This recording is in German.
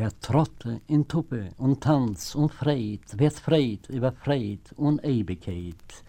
Wer Trotte in Tuppe und Tanz und Freit, wird freit über Freit und Ewigkeit.